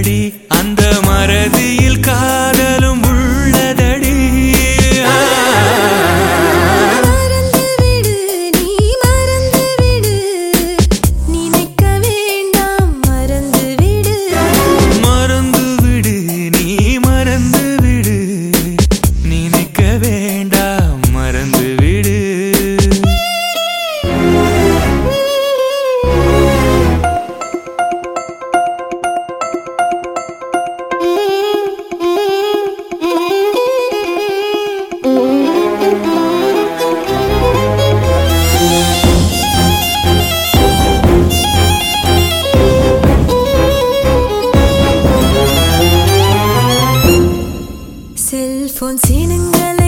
ready. മനസ്സിൽ ഫോൺ സീനുകൾ